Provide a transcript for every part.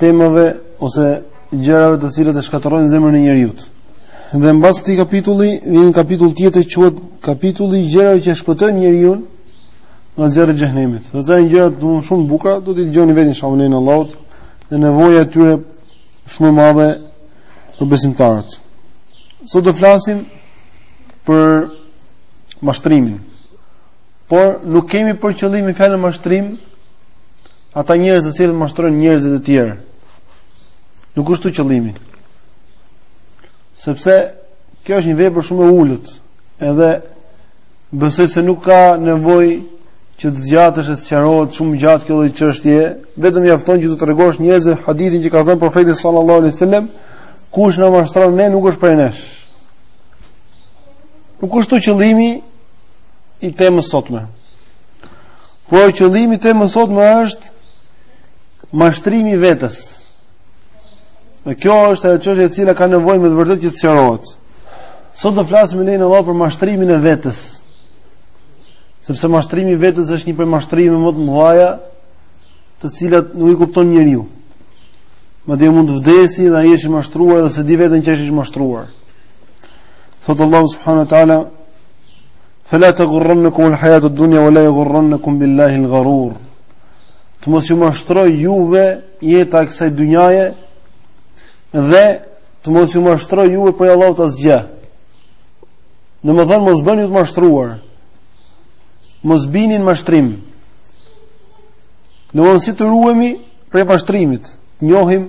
temave ose gjërave të cilat e shkatërrojnë zemrën e njeriu. Dhe mbas këtij kapitulli vjen një kapitull tjetër që quhet kapitulli i gjërave që shpëtojnë njeriu nga zjarri i xhenemit. Do domethënë gjëra të them shumë bukura, do t'i dëgjoni vetë inshallah me emrin e Allahut dhe nevoja e tyre shumë e madhe për besimtarët. Sot do flasim për mashtrimin. Por nuk kemi për qëllim me fjalën mashtrim ata njerëz të cilët mashtrojnë njerëz të tjerë. Nuk është ky qëllimi. Sepse kjo është një vepër shumë e ulët, edhe besoj se nuk ka nevojë që të zgjatesh e të sqarohet shumë gjatë kjo lloj çështje, vetëm mjafton që t'u tregosh njerëzve hadithin që ka thënë profeti sallallahu alaihi wasallam, kush na mashtron ne nuk është prej nesh. Nuk është qëllimi i temës së sotme. Por qëllimi i temës së sotme është mashtrimi i vetes. Dhe kjo është ajo çështje e cila ka nevojë me të vërtetë që të sqarohet. Sot do flasim inshallah për mashtrimin e vetes. Sepse mashtrimi i vetes është një prej mashtrimeve më të mëdha, të cilat nuk i kupton njeriu. Madje mund të vdesi dhe ai është i mashtruar dhe s'e di veten që është i mashtruar. Thotë Allahu subhanahu wa taala Fela tegurrennekumul hajatud dunja, ve la jegurrennekum billahil garur. Të mos ju mashtrojë juve jeta e kësaj dunjaje, dhe të mos ju mashtrojë juve prej Allahut asgjë. Domethënë, mos u bëni ju të mashtruar, mos bini në mashtrim. Domethënë si të ruhemi prej mashtrimit, të njohim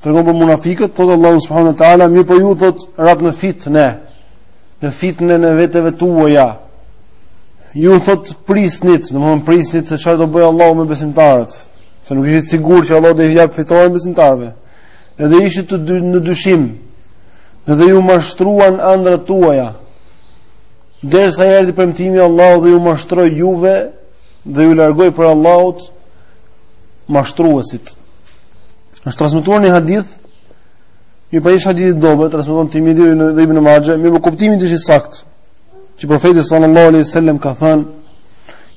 Tregon për munafiqët, thotë Allahu subhanahu wa taala, mirëpo ju thotë ratë në fitne. Në fitnen e veteve tuaja. Ju thotë prisnit, domethënë prisnit se çfarë do bëjë Allahu me besimtarët, se nuk ishit të sigurt që Allahu do i japë fitoren besimtarëve. Edhe ishit të dy, në dyshim. Dhe ju mashtruan ëndrat tuaja. Derisa erdhi premtimi i Allahut dhe ju mashtroi juve dhe ju largoi prej Allahut mashtruesi. Është transmetuar një hadith, ndonëse hadith i dobët, transmeton Tirmidhiu edhe ibn Majah, mirëpo kuptimi i tij i saktë. Që profeti sallallahu alaihi wasallam ka thënë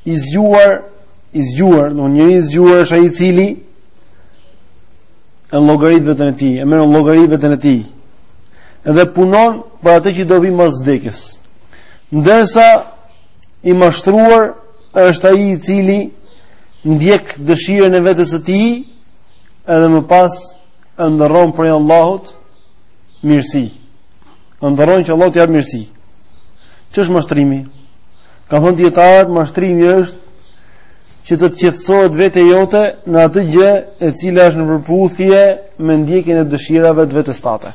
i zgjuar, i zgjuar, njeri i zgjuar është ai i cili e llogarit veten e tij, e merr në llogari veten e tij. Dhe punon për atë që do vijë mbas vdekjes. Ndërsa i mashtruar është ai i cili ndjek dëshirën e vetes së tij edhe më pas ëndërron prej Allahut mirësi. Ëndërron që Allahu t'i japë mirësi. Ç'është mashtrimi? Kanë thënë dietarët, mashtrimi është që të qetësohet vetja jote në atë gjë e cila është në përputhje me ndjekjen e dëshirave të vetes tënde.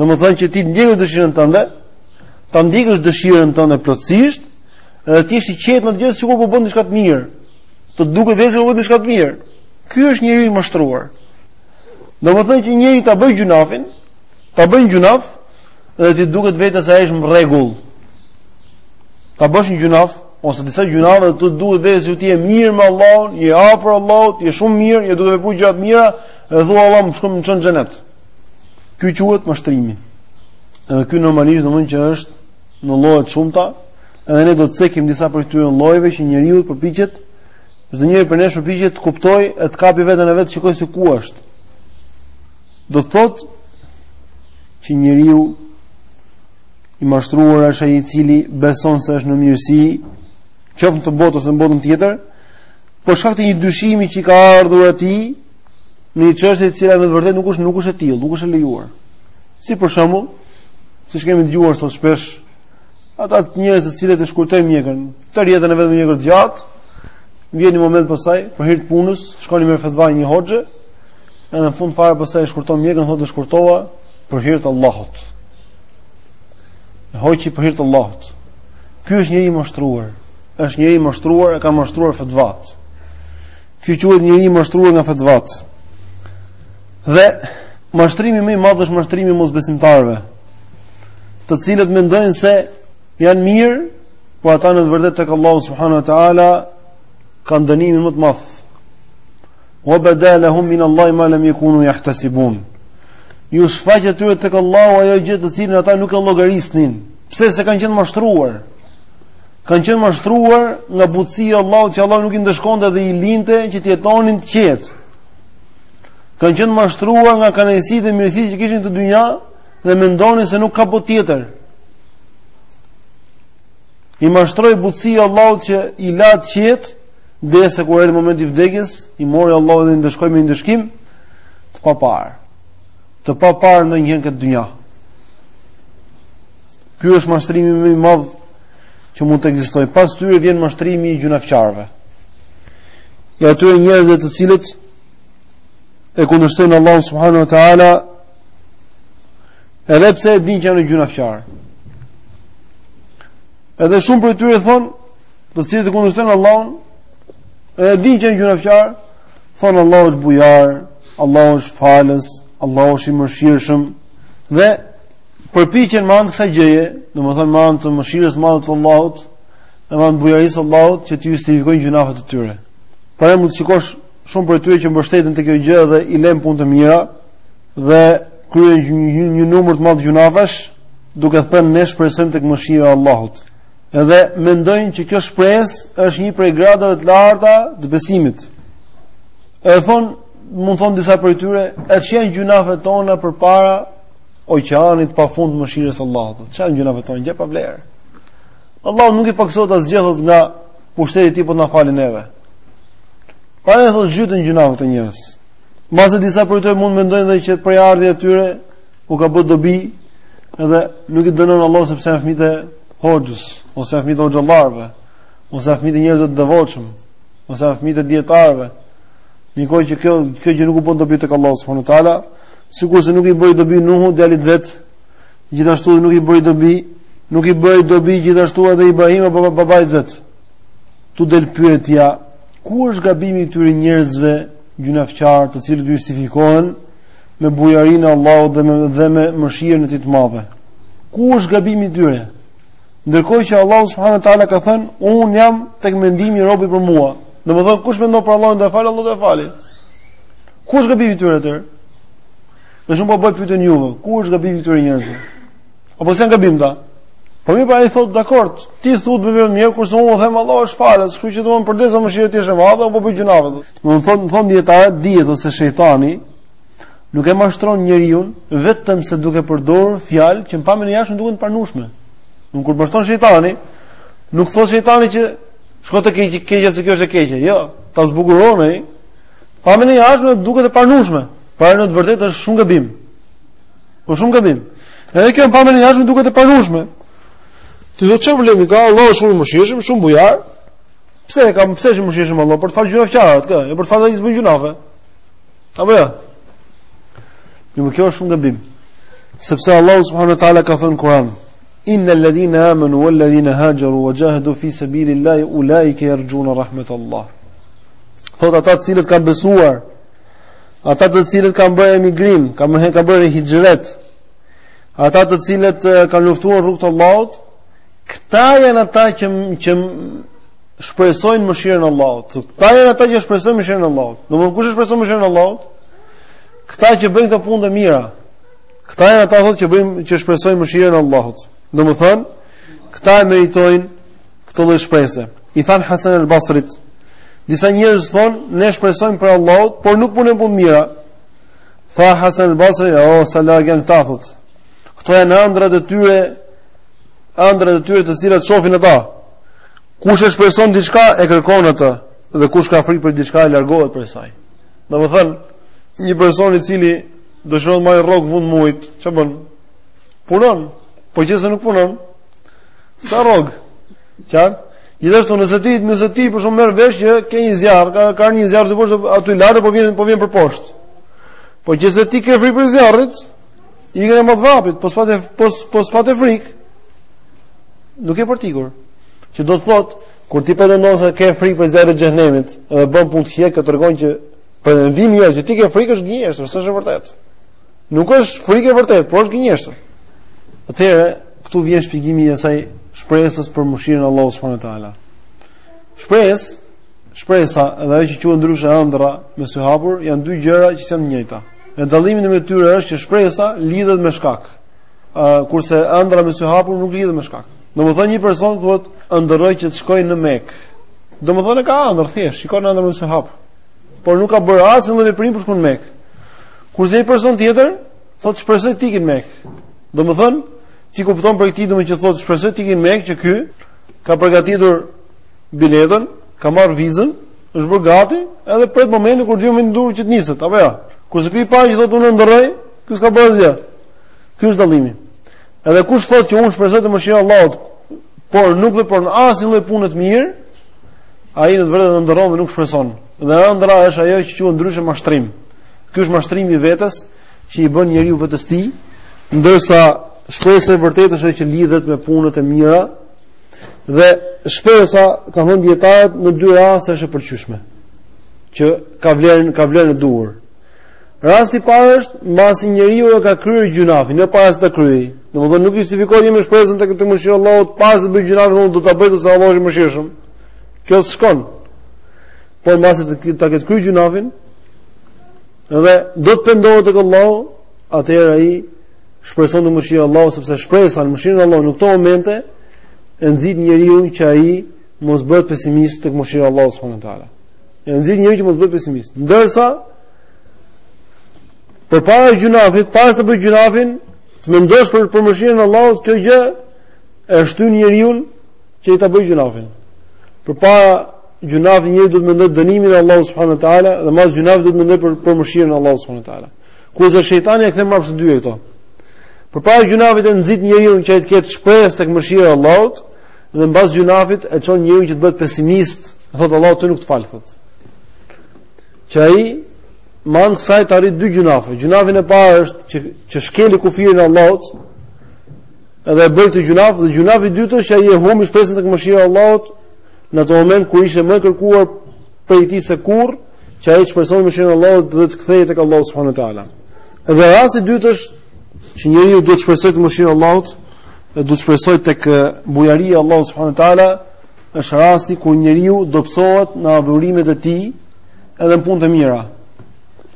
Domethënë që ti ta ndjekësh dëshirën tënde, ta ndjekësh dëshirën tënde plotësisht, dhe ti je i qetë në të gjitha sikur po bën diçka të mirë. të duket vetja se diçka të mirë. Ky është njeriu i mashtruar. Domethënë që njeriu ta bëjë gjynahin, ta bëjë një gjynah dhe t'i duket vetja se ai është në rregull. Ta bësh një gjynah ose disa gjynahe të duket vetja se ti je mirë me Allahun, je afër Allahut, je shumë mirë, je duke vepruar gjëra të mira, e thua Allahu më çon në xhenet. Ky quhet mashtrimi. Edhe ky normalisht domethënë që është në lloje të shumta, Edhe ne do të cekim disa prej këtyre llojeve që njeriu përpiqet çdo njeri prej nesh përpiqet të kuptojë e të kapë veten e vet, të shikojë se ku është. Do të thotë që njeriu i mashtruar është ai i cili beson se është në mirësi, qoftë në këtë botë ose në botën tjetër, për shkak të një dyshimi që i ka ardhur atij në një çështje e cila në të vërtetë nuk është nuk është e tillë, nuk është e lejuar. Si për shembull, siç kemi dëgjuar sot shpesh, Ata njerëz të cilët e shkurtojnë mjekrën, tërë jetën e vet me mjekër të gjatë, vjen një moment pastaj, për hir të punës, shkon i merr fetva një hoxhe, edhe në fund fare pastaj e shkurton mjekrën, thotë e shkurtova për hir të Allahut. E hoqi për hir të Allahut. Ky është njeri i mashtruar. Është njeri i mashtruar, e kanë mashtruar fetvatë. Ky quhet njeri i mashtruar nga fetvatë. Dhe mashtrimi më i madh është mashtrimi i mosbesimtarëve, të cilët mendojnë se janë mirë, por ata në të vërtetë tek Allahu subhanahu wa taala kanë dënimin më të madh. Wa badalahum min Allahi ma lam yakunu yahtasibun. Iu shfaqet atyre tek Allahu ajo gjë të cilën ata nuk e llogarisnin. Pse? Se kanë qenë të mashtruar. Kanë qenë të mashtruar nga butësia e Allahut që Allahu nuk i ndëshkonte dhe i linte që të jetonin të qetë. kanë qenë të mashtruar nga kënaqësitë dhe mirësitë që kishin në këtë dynja dhe mendonin se nuk ka botë tjetër. I mashtroi butësia e Allahut që i la të qetë derisa kur erdhi momenti i vdekjes, i mori Allahu dhe i ndëshkoi me një ndëshkim të paparë. Të paparë ndonjëherë në këtë dynja. Ky është mashtrimi më i madh që mund të ekzistojë. Pas tyre vjen mashtrimi i gjynahqarëve. I atyre njerëzve të cilët e kundërshtojnë Allahun subhanahu wa taala edhe pse e dinë që janë gjunafçar. Edhe shumë prej tyre thonë, ata të cilët e kundërshtojnë Allahun, edhe dinë që janë gjunafçar, thonë Allahu është bujar, Allahu është falës, Allahu është i mëshirshëm dhe përpiqen me anë kësaj gjëje, domethënë me anë të mëshirës madhe të Allahut, me anë bujarisë së Allahut që të justifikojnë gjunafet e tyre. Pra mund të shikosh shumë prej tyre që mbështeten te kjo gjë dhe i lënë punë të mira dhe kryejnë një, një, një numër të madh gjunafesh, duke thënë ne shpresojmë tek mëshira e Allahut. Edhe mendojnë që kjo shpresë është një prej gradave të larta të besimit. E thon, mund thon disa prej tyre, e ç'janë gjunafet tona përpara oqeanit pafund të mëshirës së Allahut. Ç'janë gjunafet tona gjë pa vlerë. Allahut nuk i pakësohet asgjë thot nga pushteti i tij po na falë neve. Po ne thot gjithë gjynafet e njerëzve. Mbase disa prej tyre mund mendojnë dhe që prejardhja e tyre u ka bë dobi edhe nuk i dënon Allahu sepse janë fëmijë të hoxhës ose janë fëmijë të hoxhallarëve ose janë fëmijë të njerëzve të devotshëm ose janë fëmijë të dietarëve. Ndërkohë që kjo kjo gjë nuk u bën dobi tek Allahu subhanahu wa taala, sikurse nuk i bëri dobi Nuhu djalit vet Gjithashtu nuk i bëri dobi, nuk i bëri dobi gjithashtu edhe Ibrahimi babait vet. Këtu del pyetja, ku është gabimi i këtyre njerëzve gjynafçar, të cilët justifikohen me bujarinë e Allahut dhe me dhe me mëshirën e Tij të Madhe? Ku është gabimi i tyre? Ndërkohë që Allahu subhanahu wa taala ka thënë, un jam tek mendimi i robit për mua. Domethënë kush mendon për Allahun do e falë, Allahu do e falë. Ku është gabimi i tyre atëherë? Dhe unë po ua bëj pyetën juve, ku është gabimi këtyre njerëzve? Apo s'e kanë gabim ata? Po mirë, pra ai thotë dakord, ti thu me vepru mirë kurse unë po them Allah është falës, kështu që domethënë përderisa mëshira e tij është e madhe, po bëj gjunafe. Do të thonë, thonë dietarë dihet se shejtani nuk e mashtron njeriun vetëm se duke përdorur fjalë që në pamjen e jashtme duken të pranueshme. Nuk kur mashtron shejtani, nuk thotë shejtani që shko te e keqja, keqja se kjo është e keqja. Jo, ta zbukuron ai. Në pamjen e jashtme duket e pranueshme. Por ama në të vërtetë është shumë gabim. Po shumë gabim. Edhe kjo në pamjen e jashtme duket e pranueshme. Ti do thuash çfarë problemi ka? Allah është shumë i mëshirshëm, shumë bujar. Pse e kam pse është i mëshirshëm Allah për të fal gjunafqarët, jo për të fal ai që s'bën gjunafe. Apo jo. Jo, kjo është shumë gabim. Sepse Allah subhanahu wa taala ka thënë Kur'an, Inna alladhina amanu wal ladhina hajaru wa jahadu fi sabilillahi ulaika yarjuna rahmatallah. Thot ata të cilët kanë besuar Ata të cilët kanë bërë emigrim, kanë kanë bërë hixhret. Ata të cilët kanë luftuar rrugë të Allahut, këta janë ata që që shpresojnë mëshirën e Allahut. Këta janë ata që shpresojnë mëshirën e Allahut. Domthonë kush e shpreson mëshirën e Allahut? Këta që bëjnë këto punë të mira. Këta janë ata thotë që bëjnë që shpresojnë mëshirën e Allahut. Domthonë këta e meritojnë këtë lloj shprese. I than Hasan el-Basrit, disa njerëz thonë, ne shpresojmë prej Allahut, por nuk punojmë punë të mira. Tha Hasan el-Basri, o oh, sa larg janë këta thot. Këto janë ëndrrat e tyre, ëndrrat e tyre të cilat shohin ata. Kush e shpreson diçka e kërkon atë dhe kush ka frikë prej diçka largohet prej saj. Domethënë, një person i cili dëshiron të marrë rrogë fund muajit, çfarë bën? Punon. Po qe se nuk punon, S'ka rrogë. Qartë? Gjithashtu nëse ti nëse ti për shembull merr vesh që ke një zjarr, ka ka një zjarr të poshtë aty lart po vjen po vjen për poshtë. Po qe se ti ke frikë prej zjarrit, ikën me vrap, po s'pate po po s'pate frikë. Nuk ke për t'ikur. Që do të thotë kur ti pretendon se ke frikë prej zjarrit xhehenemit, edhe bën punë të këqija që tregon që pretendimi është që ti ke frikë është gënjeshtër, s'është e vërtetë. Nuk është frikë e vërtetë, por është gënjeshtër. Atëherë, këtu vjen shpjegimi i asaj shpresës për mëshirën e Allahut subhanehu teala. Shpresë, shpresa dhe ajo që quhet ndryshe ëndrra me sy hapur janë dy gjëra që janë të njëjta. Në dallimin e tyre është që shpresa lidhet me shkak. Ë kurse ëndrra me sy hapur nuk lidhet me shkak. Domethënë një person thotë ëndrroj që të shkoj në Mekë. Domethënë ka ëndrr thjesht, shikon ëndrrën me sy hapur. Por nuk ka bërë asnjë veprim për shku në Mekë. Kurse një person tjetër thotë shpresoj të iki në Mekë. Domethën ti kupton prej këtë domethën që thotë shpresoj të iki në Mekë që ky ka përgatitur biletën, ka marr vizën, është bërë gati, edhe pret momentin kur vjen aty ora që të niset, apo jo. Ja. Kurse ky i parë që thotë unë ëndërroj, ky s'ka bërë asgjë. Ky është dallimi. Edhe kush thotë që unë shpresoj te mëshira e Allahut, por nuk vepron asnjë lloj pune të mirë, ai në të vërtetë ëndërron dhe nuk shpreson. Dhe ëndrra është ajo që quhet ndryshe mashtrim. Ky është mashtrimi i vetes që i bën njeriu vetes tij, ndërsa shpresa e vërtetë është ajo që lidhet me punët e mira. Dhe shpresa kanë thënë dietarët në dy raste është e pëlqyeshme që ka vlerën ka vlerën e duhur. Rasti i parë është mbasi njeriu e ka kryer gjynahin, jo para se ta kryejë. Domethënë nuk justifikohemi me shpresën tek te mëshira e Allahut, para se të bëj gjynahin, unë do ta bëj se Allahu është i mëshirshëm. Kjo shkon. Po mbasi ta ketë kryer gjunafin, edhe do të pendohet tek Allahu, atëherë ai shpreson te mëshira e Allahut sepse shpresa në mëshirën e Allahut në këto momente e nxit njeriun që ai mos bëhet pesimist tek mëshira e Allahut subhanehu teala. E nxit njeriun që mos bëhet pesimist. Ndërsa përpara gjunafit, para se të bëj gjunafin, të mendosh për për mëshirën e Allahut, kjo gjë e shtyn njeriun që ai ta bëj gjunafin. Përpara gjunafit njeriu duhet të mendoj dënimin e Allahut subhanehu teala dhe mbas gjunafit duhet të mendoj për për mëshirën e Allahut subhanehu teala. Kurse shejtani e kthen mbrapsht të dyja këto. Përpara gjunafit e nxit njeriun që ai të ketë shpresë tek mëshira e Allahut dhe mbas gjunafit e çon njeriun që të bëhet pesimist, thot Allahu ty nuk të fal thot. Që ai me anë të kësaj të arrijë dy gjunafe. Gjunafi i parë është që që shkeli kufirin e Allahut, Edhe e bëri këtë gjunaf dhe gjunafi i dytë është që ai e humbi shpresën tek mëshira e Allahut në atë moment kur ishte më e kërkuar prej tij se kurrë që ai të shpresojë mëshirën e Allahut dhe të kthehej tek Allahu subhanahu wa taala. Edhe rasti i dytë është që njeriu duhet të shpresojë te mëshira e Allahut dhe duhet të shpresojë tek bujaria e Allahut subhanahu wa taala është rasti kur njeriu dobësohet në adhurimet e tij edhe në punë të mira.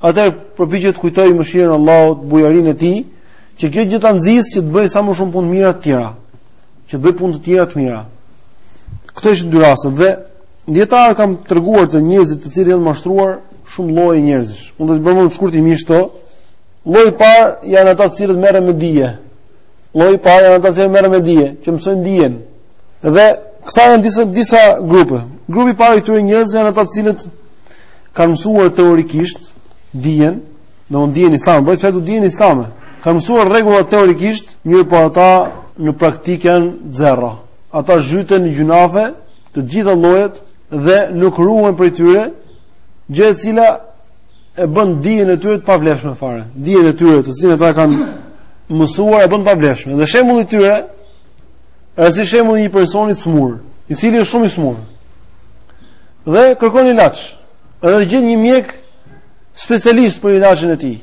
Atëherë përpiqet të kujtojë mëshirën e Allahut, bujarinë e tij, Që kjo gjë ta nxisë që të bëjë sa më shumë punë mira të tjera, që të bëjë punë të tjera të mira. Këto ishin dy raste dhe dijetarët kanë treguar te njerëzit të cilët janë mashtruar shumë lloje njerëzish. Unë do t'i bie shkurtimisht këto. Lloji i parë janë ata të cilët merren me dije. Lloji i parë janë ata që merren me dije, që mësojnë dijen. Dhe këta janë disa disa grupe. Grupi i parë i këtyre njerëzve janë ata të cilët kanë mësuar teorikisht dijen, Në dijen islame, bëhet fjalë këtu dijen islame. Kanë mësuar rregullat teorikisht, mirëpo ata në praktikë janë zero. Ata zhyten në gjunafe të gjitha llojet dhe nuk ruhen prej tyre, gjë e cila e bën dijen e tyre të pavlefshme fare. Dijen e tyre të cilën ata kanë mësuar e bën të pavlefshme. Dhe shembulli i tyre është si shembulli i një personi të smur, i cili është shumë i smur. Dhe kërkon ilaç. Edhe gjen një mjek specialist për ilaçin e tij.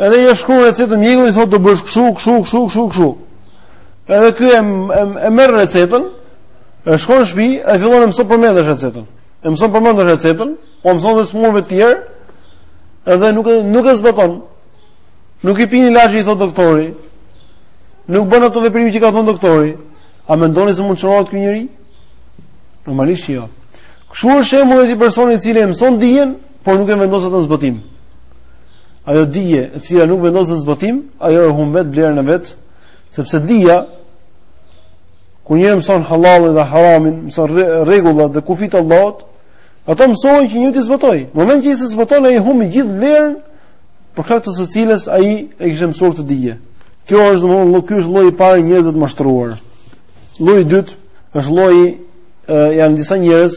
Edhe ia shkruan recetën mjeku i thotë do bësh kshu, kshu, kshu, kshu, kshu. Edhe ky e, e, e merr recetën, e shkon në shtëpi, e fillon e mëson përmendësh recetën. E mëson përmendësh recetën, ua mëson edhe smurve të tjerë. Edhe nuk e nuk e zbaton. Nuk i pi ilaçet që i thotë doktori. Nuk bën ato veprime që ka thënë doktori. A mendoni se mund të shërohet ky njeri? Normalisht jo. Kshu është shembulli i personit i cili e mëson dijen, por nuk e vendos atë në zbatim. Ajo dije e cila nuk vendoset në zbatim, ajo e humbet vlerën e vet, sepse dija kur njëri mëson halalin dhe haramin, mëson rregullat dhe kufijtë e Allahut, ato mësohen që njëri t'i zbatojë. Në moment që s'i zbaton ai humbi gjithë vlerën për shkak të së cilës ai e kishte mësuar atë dije. Kjo është domthonë lloj ky është lloji i parë i njerëzve të mashtruar. Lloji i dytë është lloji janë disa njerëz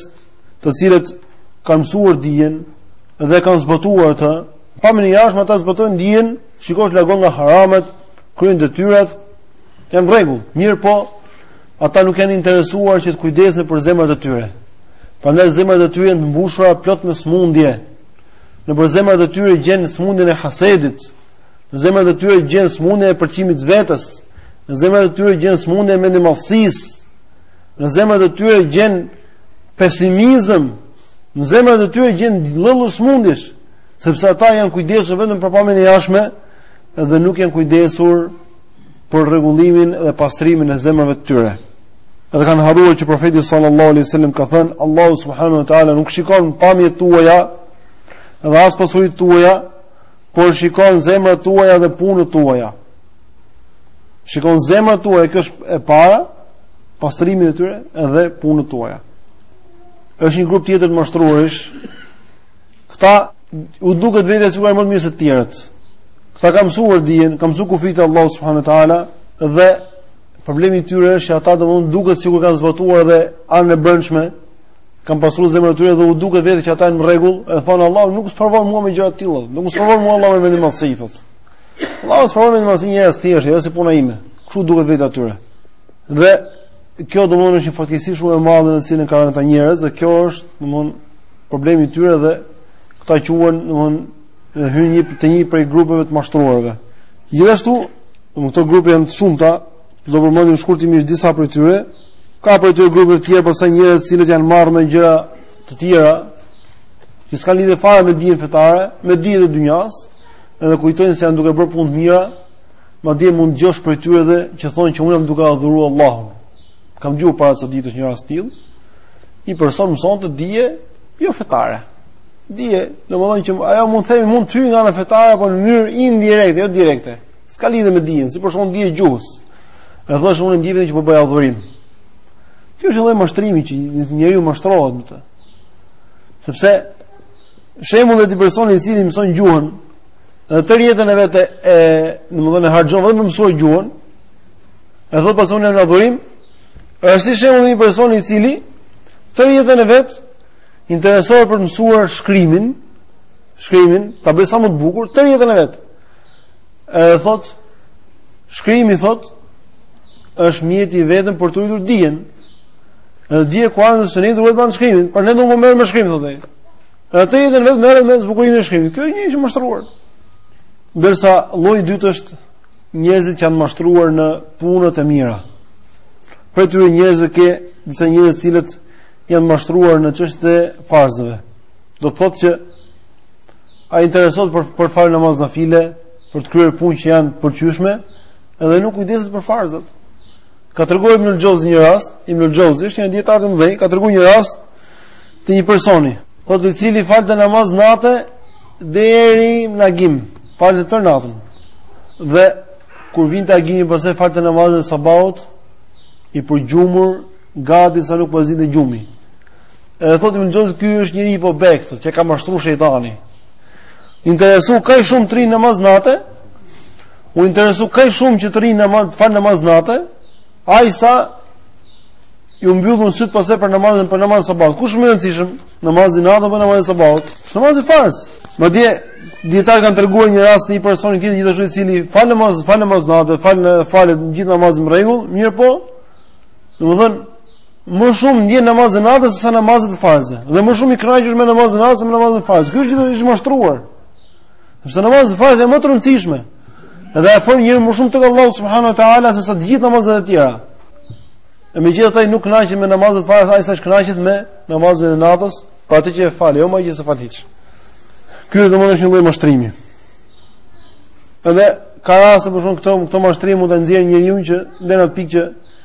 të cilët kanë mësuar dijen dhe e kanë zbatuar atë, pamjen e jashtme ata zbatojnë dijen, shikon largohen nga haramet, kryejnë detyrat, janë në rregull. Mirëpo, ata nuk janë interesuar që të kujdesen për zemrat e tyre. Prandaj zemrat e tyre janë të mbushura plot me smundje. Nëpër zemrat e tyre gjen smundjen e hasedit, Në zemrat e tyre gjen smundjen e pëlqimit të vetes. Në zemrat e tyre gjen smundjen e mendjemadhësisë. Në zemrat e tyre gjen pesimizëm. Në zemrat e tyre gjen lloj-lloj smundjesh, sepse ata janë kujdesur vetëm për pamjen e jashtme dhe nuk janë kujdesur për rregullimin dhe pastrimin e zemrave të tyre. Edhe kanë harruar që profeti sallallahu alaihi wasallam ka thënë Allahu subhanahu wa taala nuk shikon pamjet tuaja dhe as pasuritë tuaja, por shikon zemrat tuaja dhe punët tuaja. Shikon zemrat tuaja, kjo është e para, pastrimin e tyre dhe punët tuaja. Është një grup tjetër të mashtruarish. Këta u duket vetja se janë më të mirë se të tjerët. Këta kanë mësuar dijen, kanë mësuar kufijtë e Allahut subhanahu wa taala dhe problemi i tyre është që ata domthonë duket sikur kanë zbatuar edhe anën e brendshme Kanë pastruar zemrat e tyre dhe u duket vetja që ata janë në rregull, e thonë Allahu nuk sprovon mua me gjëra të tilla, nuk më sprovon mua Allahu me mendjemadhësi. Allahu sprovon me këto njerëz të thjeshtë, jo si puna ime. Kështu u duket vetja atyre. Dhe kjo domthonë është një fatkeqësi shumë e madhe në të cilën kanë rënë ata njerëz dhe kjo është domthonë problemi i tyre dhe këta quhen domthonë hyjnë te një prej grupeve të mashtruarve. Gjithashtu, domthonë këto grupe janë të shumta, do të përmendim shkurtimisht disa prej tyre. Ka prej tyre grupe të tjera, pastaj njerëz të cilët janë marrë me gjëra të tjera, që s'kan lidhje fare me dijen fetare, me dijen e dynjas, edhe kujtojnë se janë duke bërë punë të mira, madje mund të dëgjosh prej tyre edhe që thonë që unë jam duke adhuruar Allahun. Kam dëgjuar para sa ditësh një rast të tillë, një person mësonte dije jo fetare. Dije, domethënë që ajo mund të themi mund të hyjë nga ana fetare apo në mënyrë indirekte, jo direkte. S'ka lidhje me dijen, si për shembull dija e gjuhës. E thotë unë ndjej vetëm që po bëj adhurim. Kjo është një lloj mashtrimi që njeriu mashtrohet me të. Sepse shembulli i personit i cili mëson gjuhën dhe tërë jetën e vet e domethënë harxhon vetëm të mësojë gjuhën. E thot pastaj unë në adhurim, është si shembulli i një personi i cili tërë jetën e vet interesohet për të mësuar shkrimin, shkrimin, ta bëjë sa më të bukur tërë jetën e vet. Edhe thot shkrimi thot është mjeti i vetëm për të ruajtur dijen. Edhe dija ka urdhëruar se ne duhet të bëjmë shkrimin, por ne nuk po merrem me shkrim thot ai. Edhe tërë jetën e vet merret me zbukurimin e shkrimit. Ky njeri është mashtruar. Ndërsa lloji i dytë është njerëzit që janë mashtruar në punët e mira. Prej këtyre njerëzve ke disa njerëz të cilët janë mashtruar në çështje të farzeve. Do të thotë që Ai interesohet për të falur namaz nafile, për të kryer punë që janë të pëlqyeshme, edhe nuk kujdeset për farzat. Ka treguar Ibn al-Jauzi një rast, Ibn al-Jauzi është një nga dijetarët e mëdhenj, ka treguar një rast të një personi, thotë i cili falte namaz natë deri në agim, falte tërë natën. Dhe kur vinte agimi pastaj falte namazin e sabahut i përgjumur gati sa nuk po e zinte gjumi. Edhe thotë Ibn Xheuzi ky është njeri i vobektë, thotë që e ka mashtruar shejtani. U interesu kaq shumë të rrijë namaz natë. U interesu kaq shumë që të rrijë në namaz, të falë namaz natë, aq sa iu mbyllën sytë pastaj për namazin për namazin sabah. Kush është më i rëndësishëm, namazi natë apo namazi sabah? Namazi farz. Madje dijetarët kanë treguar një rast një personi tjetër gjithashtu i cili fal namaz, fal namaz natë, fal falet gjithë namazin në rregull, mirëpo. Domethënë më shumë e ndjen namazin e natës sesa namazet farze dhe më shumë i kënaqur me namazin e natës se me namazin e farzit. Ky është njeri i mashtruar. Sepse namazi i farzit është më i rëndësishëm. Dhe e afron njeriun më shumë tek Allahu subhanahu wa taala sesa të gjithë namazet e tjera. E megjithatë ai nuk kënaqet me namazet farze, aq sa kënaqet me namazin e natës, po për atë që e fal, jo më ai që s'e fal hiç. Ky është domethënë një lloj mashtrimi. Edhe ka raste për shembull këto këto mashtrim mund ta nxjerrë njeriun që deri në pikë që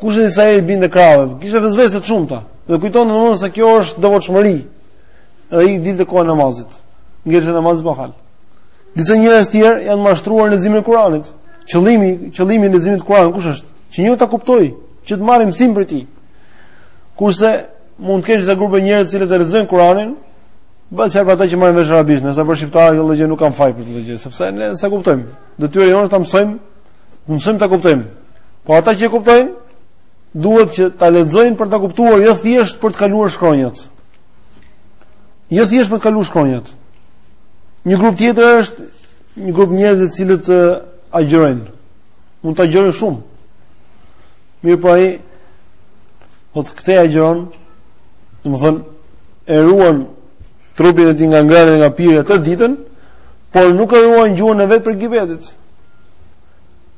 Kush e di sa herë i binte krahëve, kishte vesvese të shumta. Dhe kujton domethënë se kjo është devotshmëri. Dhe i dilte koha e namazit. Ngelte namazi pa fal. Disa njerëz të tjerë janë mashtruar në leximin e Kuranit. Qëllimi, qëllimi i leximit të Kuranit kush është? Që njeriu ta kuptojë, që të marrim mësim prej tij. Kurse mund të kesh disa grupe njerëz që të lexojnë Kuranin, bëhet për ata që marrin vesh arabisht, se për shqiptarët kjo gjë nuk kanë faj për këtë gjë, sepse ne s'e kuptojmë. Detyra jonë është ta mësojmë Mundësojmë ta kuptojmë. Po ata që e kuptojnë, duhet që ta lexojnë për ta kuptuar, jo thjesht për të kaluar shkronjat. Jo thjesht për të kaluar shkronjat. Një grup tjetër është një grup njerëz të cilët agjërojnë. Mund të agjërojë shumë. Mirëpo ai po të kthej agjëron, domethënë e ruan trupin e tij nga ngrënia nga pirja ditën, por nuk e ruan gjuhën e vet prej gibetit.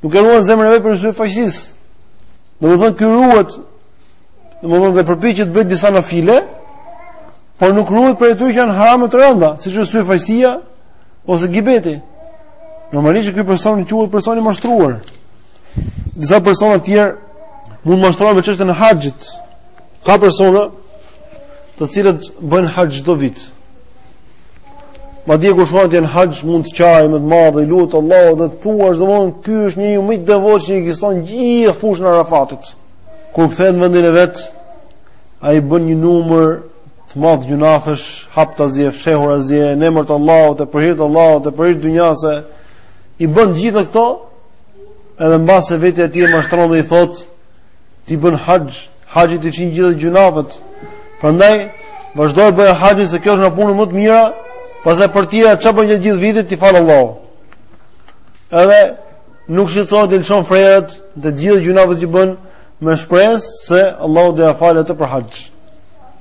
Nuk e ruan zemrën e vet prej syfaqësisë. Domethënë ky ruhet domethënë dhe përpiqet të bëjë disa nafile, por nuk ruhet prej atyre që janë harame të rënda, siç është syfaqësia ose gibeti. Normalisht ky person quhet person i mashtruar. Disa persona të tjerë mund të mashtrohen me çështjen e haxhit. Ka persona të cilët bëjnë haxh çdo vit. Madje kur shkon ti në haxh mund të qajë me të madhe dhe lut Allahun dhe ti thua domethënë ky është njeriu më i devotshëm që ekziston gjithë fushën e Arafatit. Kur kthehet në vendin e vet, ai bën një numër të madh gjynahesh, haptazi e fshehurazi në emër të Allahut e për hir të Allahut e për hir të dynjasë. I bën gjithë këto edhe mbase vetja e tij e mashtron dhe i thotë Ti bën haxh, haxhi të fshin gjithë gjynahet. Prandaj vazhdo bëj haxhin se kjo është nga punët më të mira, pastaj për të tjerat çfarë bën gjatë gjithë vitit t'i fal Allahu. Edhe nuk shqetësohet dhe lëshon frerët të gjithë gjynahet që bën me shpresë se Allahu do t'ia falë atë prej haxhit.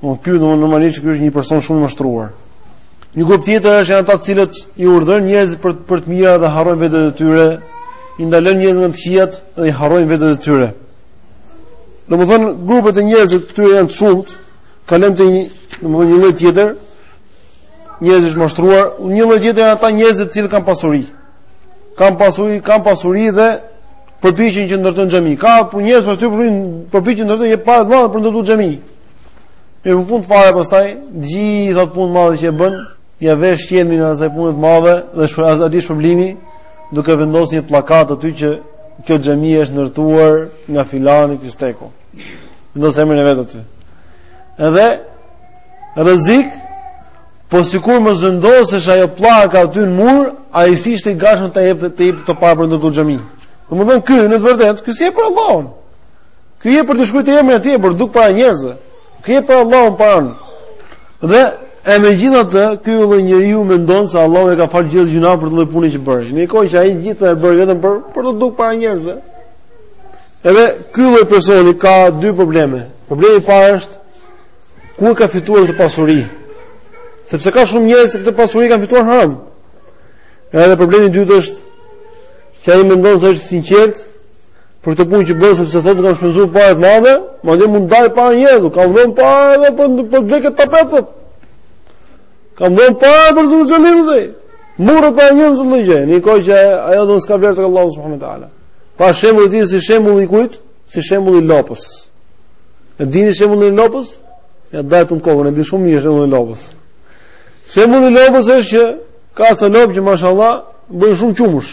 Edhe ky domethënë normalisht ky është një person shumë i mashtruar. Një grup tjetër është janë ata të cilët i urdhërojnë njerëzit për për të mira dhe harrojnë vetet e tyre, i ndalojnë njerëzit nga të këqijat Dhe i harrojnë vetet e tyre. Domethënë, grupet e njerëzve të tillë janë të shumtë, kalojmë te një, domethënë, një lloj tjetër njerëzish të mashtruar, një lloj tjetër janë ata njerëz të cilët kanë pasuri. Kanë pasuri, kanë pasuri dhe përpiqen që të ndërtojnë xhami. Ka për njerëz për ty përpiqen përpiqen ndërtojnë një pare të madhe për të ndërtuar xhami. Në fund fund fare pastaj gjithë atë punë të madhe që e bën, ia vesh qenin asaj pune të madhe dhe shpresoj aty shpërblimi. duke vendosur një pllakatë aty që kjo xhami është ndërtuar nga filani fisteku. Vendos emrin e vet aty. Edhe rrezik Po sikur mos vendosesh ajo pllaka aty në mur, ai s'ishte i gatshëm ta jepte ta jepte atë pare për të ndërtu xhaminë. Domethënë ky në të vërtetë, ky s'jep për Allahun. Ky jep për të shkruar emrin e tij, për t'u duk para njerëzve. Kje për Allahun parën. Dhe e megjithatë, ky lloj njeriu mendon se Allahu ia ka falë gjithë gjynahet për këtë lloj pune që bëri. Në kohë që ai gjithë e bëri vetëm për, për t'u dukë para njerëzve. Edhe ky lloj personi ka dy probleme. Problemi i parë është ku e ka fituar këtë pasuri. Sepse ka shumë njerëz që këtë pasuri kanë fituar haram. Edhe problemi i dytë është që ai mendon se është i sinqertë për këtë punë që bën sepse thotë kam shpenzuar para të mëdha, madje mund të dalë para njerëzve, kam vënë para edhe për për këto tapetet. Kam vënë para për këtë xhami dhe mburret para njerëzve me gjë, në kohë që ajo do të s'ka vlerë tek Allahu subhanahu wa taala. Pra shembulli i tij si shembull i kujt? Si shembull i lopës. E dini shembullin e lopës? Ja dajë të në kohën, e di shumë mirë shembullin e lopës. Shembulli i lopës është që ka ca lopë që mashallah bën shumë qumësh.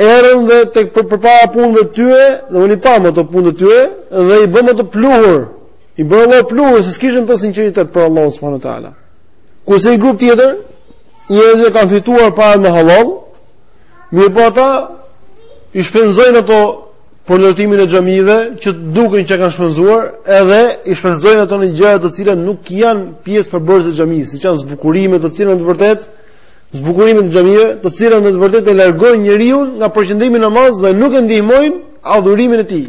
Erdhëm dhe tek për përpara punëve të tyre, dhe unë i pamë ato punë të tyre dhe i bëmë ato pluhur. I bën Allahu pluhur se s'kishin sinqeritet për Allahun subhanehu teala. Kurse një grup tjetër, njerëz që kanë fituar para me hallall, mirëpo ata i shpenzojnë ato për ndërtimin e xhamive që të duken që kanë shpenzuar, edhe i shpenzojnë ato në gjëra të cilat nuk janë pjesë përbërëse të xhamisë, siç janë zbukurime të cilat në të vërtetë zbukurime të xhamive, të cilat në të vërtetë e largojnë njeriun nga përqendrimi në namaz dhe nuk e ndihmojnë adhurimin e tij.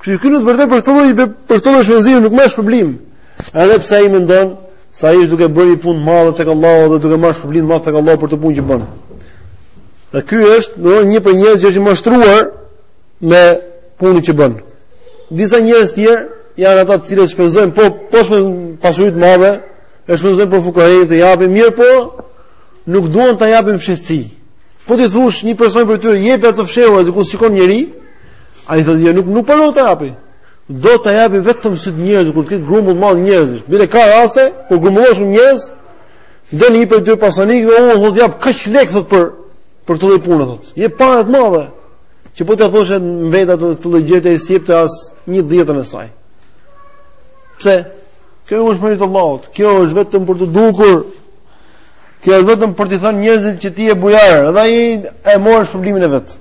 Kështu që ky në të vërtetë për këtë lloj për këtë lloj shpenzimi nuk merr shpërblim. Edhe pse ai mendon se ai është duke bërë një punë të madhe tek Allahu dhe duke marrë shpërblim të madh tek Allahu për këtë punë që bën. Dhe ky është do të thotë një prej njerëzve që është i mashtruar me punën që bën. Disa njerëz tjerë janë ata të cilët shpenzojnë po po ashtu pasuri të madhe E shpenzojnë për fukarenj ta japin, mirëpo nuk duan ta japin në fshehtësi. Po t'i thush një personi prej tyre, jepe atë fshehur, ku s'të shikon njeri, ai thotë, jo, nuk, nuk do ta japi. Do ta japi vetëm në sy të njerëzve, kur të ketë grumbull madh njerëzish. Bile ka raste, kur grumbullohen njerëz, dhe një prej tyre pasanik, dhe u thotë, jap, kaq lekë, thotë, për, për këtë lloj pune, thotë. Jep para të madhe, që po t'i thoshe në vete këtë gjë, ai s'jepte as një të dhjetën e saj. Pse? Kjo s'është për hir të Allahut. Kjo është vetëm për t'u dukur. Kjo është vetëm për të thënë njerëzit që ti je bujar, dhe ai e mori shpërblimin e vet.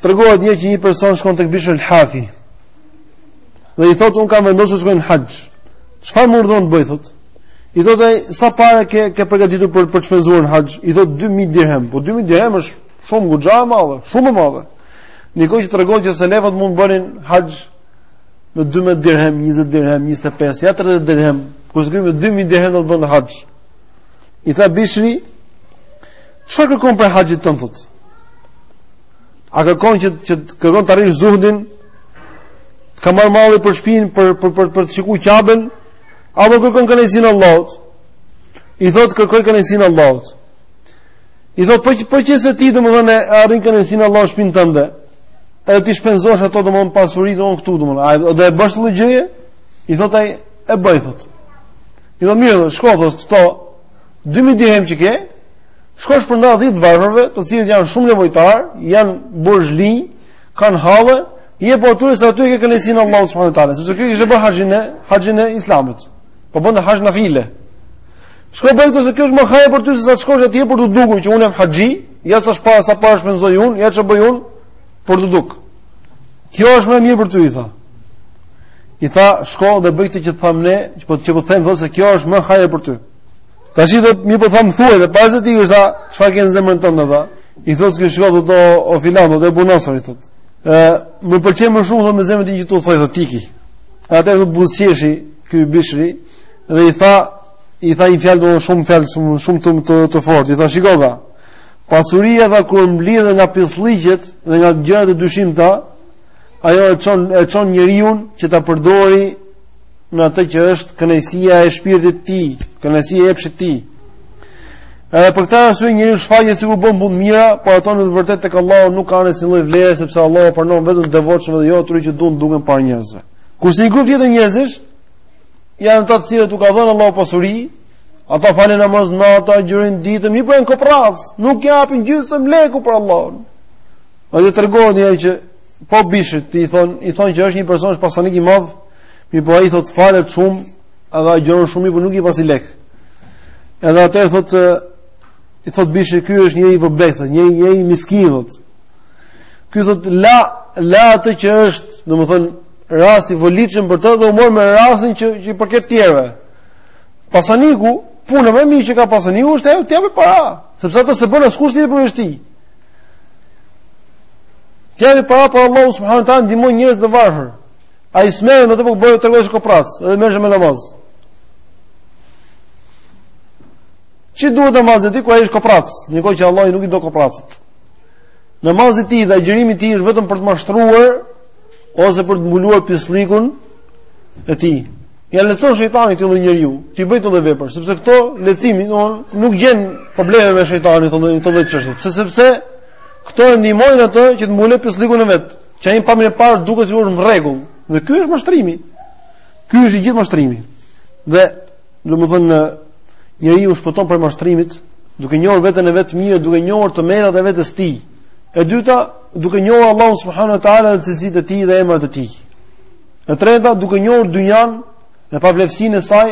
Tregohet një që një person shkon tek Bishr al-Hafi. Dhe i thotë un kam vendosur të shkoj në haxh. Çfarë më urdhon të bëj thotë? I thotë ai sa para ke ke përgatitur për për të shpenzuar në haxh? I thotë 2000 dirhem. Po 2000 dirhem është shumë goxha e madhe, shumë e madhe. Në kohë që tregohet që selefët mund bënin haxh me 12 dirhem, 20 dirhem, 25, ja 30 dirhem, kur ky me 2000 dirhem do të bën haxh. I tha Bishri, çfarë kërkon prej haxhit tënd thotë? A kërkon që që të kërkon të arrish zuhdin? Të ka marr malli për shpinë, për për për për të shikuar Qaben? Apo kërkon kënaqësinë e Allahut? I thotë kërkoj kënaqësinë e Allahut. I thot po po qe se ti domethënë e arrin kënaqësinë e Allahut n'shpinë tënde. Edhe t'i shpenzosh ato domethënë pasuri domethënë këtu domethënë. A do e bësh këtë gjëje? I thot a e bëj thot. I thot mirë, shko thot këto 2000 dirhem që ke, shko shpërnda 10 të varfërve, të cilët janë shumë nevojtar, janë borxhli, kanë halle, jepi aty se aty ke kënaqësinë e Allahut subhanahu wa taala, sepse ky e kishte bërë haxhin e haxhin e Islamit. Po bën haxh nafile. Shko bëj këtë se kjo është më hajër për ty se sa të shkosh atje për të dukur që unë jam haxhi, ja sa shpa sa para shpenzoj unë, ja ç'bëj unë për të duk. Kjo është më mirë për ty i tha. I tha, shko dhe bëj këtë që të thamë ne, që po të po them thotë se kjo është më hajër për ty. Tashi do të më po thamë thuaj dhe pastaj i tha çfarë ke në zemrën tënde tha. I thotë që shko do o filan do të punosur i thotë. Ë, më pëlqen më shumë thotë në zemrën time që të shkoj thotë t'iki. Atëherë buzëqeshi ky Bishri dhe i tha i tha një fjalë domethënë shumë fjalë shumë shumë të të, të fortë. I tha shiko, vlla. Pasuria tha kur mblidhet nga pisllëqet dhe nga gjërat e dyshimta, ajo e çon e çon njeriun që ta përdori në atë që është kënaqësia e shpirtit të tij, kënaqësia e epshit të tij. Edhe për këtë arsye njeriu shfaqet sikur bën punë të mira, por ato në të vërtetë tek Allahu nuk kanë asnjë lloj vlere sepse Allahu pranon vetëm të devotshmit dhe jo atyre që duan të duken para njerëzve. Kurse një grup tjetër njerëzish, janë ata të cilët u ka dhënë Allahu pasuri, ata falin namaz natën, agjërojnë ditën, mirëpo janë koprac, nuk japin gjysëm leku për Allahun. Edhe tregon ai që po Bishrit i thon, i thon që është një person pasanik i madh, mirëpo ai thot falet shumë, edhe agjëron shumë, por nuk jep asnjë lek. Edhe atëherë thot i thot Bishri ky është një i vobektë, një një miskin. Ky thot la, la atë që është, domethënë rast i volitshëm për të dhe u mor me rastin që që i përket të tjerëve. Pasaniku, puna më e mirë që ka pasaniku është ajo të japë para, sepse atë s'e bën askush tjetër përveç tij. Të japi para për Allahu subhanahu wa taala të ndihmojë njerëz të varfër. Ai s'merret me këtë punë, bëhet, tregohet koprac, edhe merret me namaz. Ç'i duhet namazi atij kur ai është koprac, në kohë që Allahu nuk i do kopracët. Namazi i tij dhe agjërimi i tij është vetëm për të mashtruar ose për të mbuluar pisllikun e tij. Ia lehtëson shejtani atij njeriu, ta bëjë këtë vepër, sepse ky lehtësimi domthonë nuk gjen probleme me shejtanin këto këto lloj çështje. Pse sepse këto e ndihmojnë atë që të mbulojë pisllikun e vet, që ai pamjen e parë duket sikur në rregull. Dhe ky është mashtrimi. Ky është i gjithë mashtrimi. Dhe domthonë njeriu shpëton prej mashtrimit, duke njohur veten e vet mirë, duke njohur të metat e vetes tij. Ti E dyta, duke njohur Allahun subhanahu wa taala dhe cilësitë e tij dhe emrat e tij. E treta, duke njohur dynjan dhe pavlefsinë e saj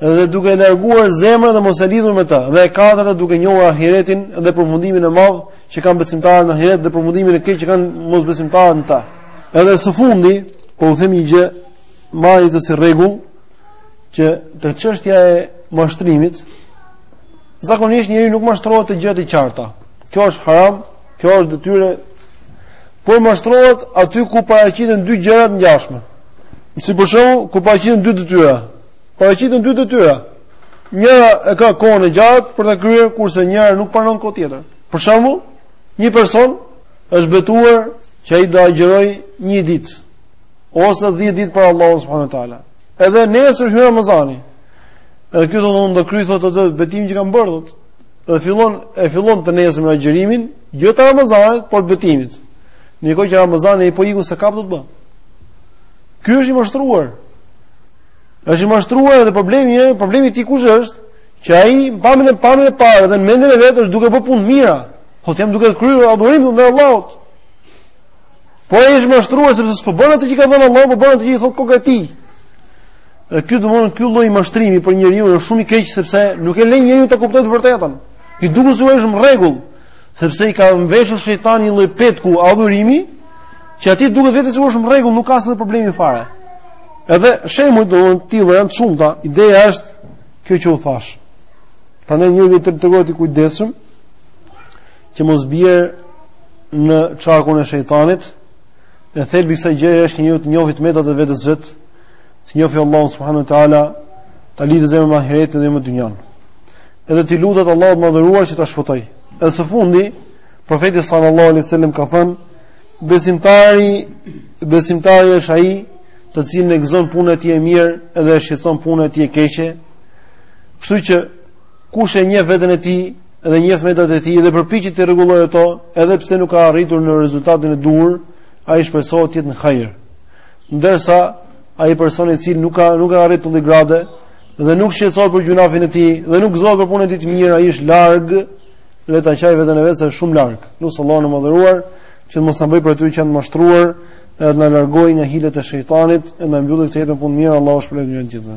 dhe duke larguar zemrën dhe mos e lidhur me të. Dhe e katërta, duke njohur ahiretin dhe përfundimin e madh që kanë besimtarët në ahiret dhe përfundimin e keq që kanë mosbesimtarët në ta. Edhe së fundi, po u them një gjë madje si rregull që te çështja e mashtrimit zakonisht njeriu nuk mashtrohet te gjërat e qarta. Kjo është haram, kjo është detyrë. Po mashtrohet aty ku paraqiten dy gjëra të ngjashme. Si për shembull, ku paraqiten dy detyra. Paraqiten dy detyra. Njëra e ka kohën e gjatë për ta kryer, kurse njëra nuk pranon kohë tjetër. Për shembull, një person është betuar që ai do agjërojë një ditë ose 10 ditë për Allahun subhanuhu teala. Edhe nesër hyn Ramazani. Edhe ky thotë unë do kryej thotë atë betim që kam bërë thotë. Dhe fillon e fillon të nesërmen agjërimin, jo të Ramazanit, por të betimit. Në një kohë që Ramazani i po iku s'e kap dot më. Ky është i mashtruar. Është i mashtruar dhe problemi është, problemi i tij kush është? Që ai pamjen e pamjen e parë dhe në mendjen e vet është duke bërë punë të mira. Po jam duke kryer adhurim të Allahut. Po ai është mashtruar sepse s'po bën atë që ka thënë Allahu, po bën atë që i thotë koka e tij. Dhe ky domthon ky lloj mashtrimi për njeriun është shumë i keq sepse nuk e lën njeriun të kuptojë të vërtetën. I duket se është në rregull, sepse i ka veshur shejtani një lloj petku adhurimi, që atij i duket vetja se është në rregull, nuk ka asnjë problem fare. Edhe shembujt e tillë janë të shumtë. Ideja është kjo që u thashë. Prandaj njeriu të tregohet i kujdesshëm që mos bjerë në çarkun e shejtanit. E thelbi i kësaj gjëje është njeriu të njohë të metat e vetes vet Të njofi Allahun subhanahu wa taala, ta lidhë zemrën me ahiretin dhe me dynjan. Edhe t'i lutet Allahut të madhëruar që ta shpëtojë. Edhe së fundi, profeti sallallahu alaihi wasallam ka thënë, besimtari, besimtari është ai të cilin e gëzon puna e tij e mirë dhe e shqetëson puna e tij e keqe. Kështu që kush e njeh veten e tij dhe njeh të metat e tij dhe përpiqet t'i rregullojë ato, edhe pse nuk ka arritur në rezultatin e duhur, ai shpresohet të jetë në hajër. Ndërsa ai person i cili nuk ka nuk e arrin këtë gradë dhe nuk shqetësohet për gjynahin e tij dhe nuk gëzohet për punën e tij të mirë, ai është larg le ta qajë veten e vetë se është shumë larg. Lus Allahun e madhëruar që mos na bëjë prej atyre që janë të mashtruar, edhe na largojë nga hilet e shejtanit, edhe na mbyllë këtë jetë me punë të mirë, Allahu ju shpërbleftë të gjithë.